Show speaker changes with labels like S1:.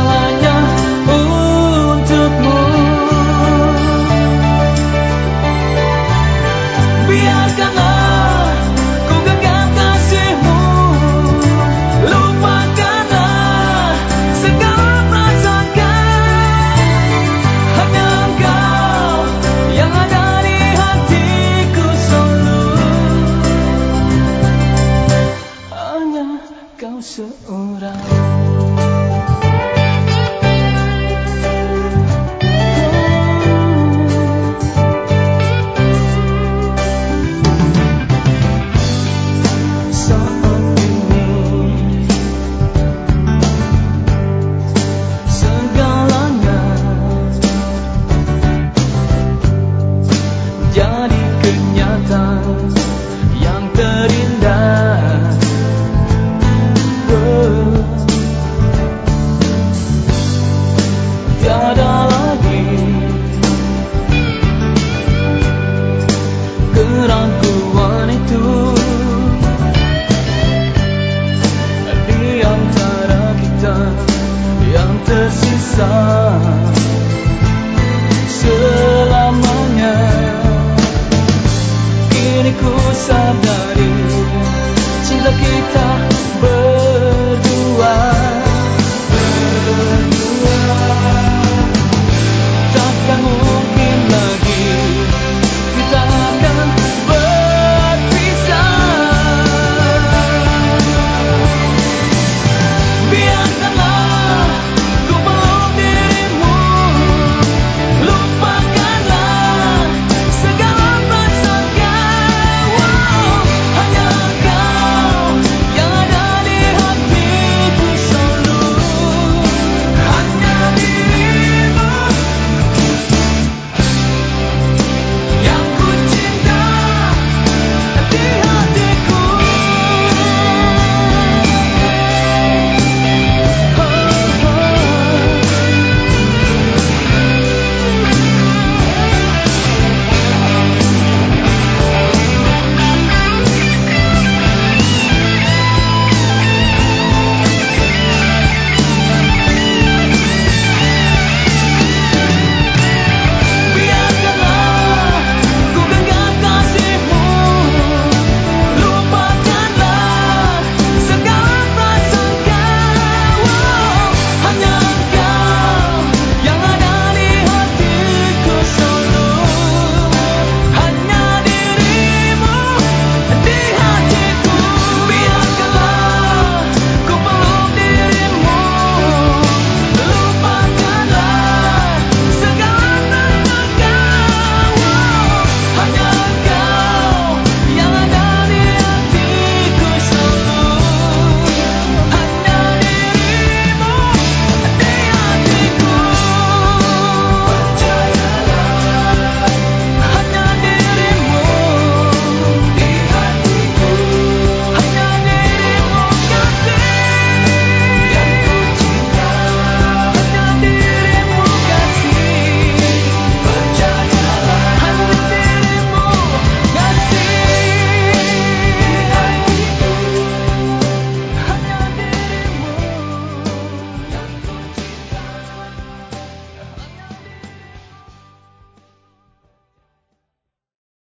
S1: segalanya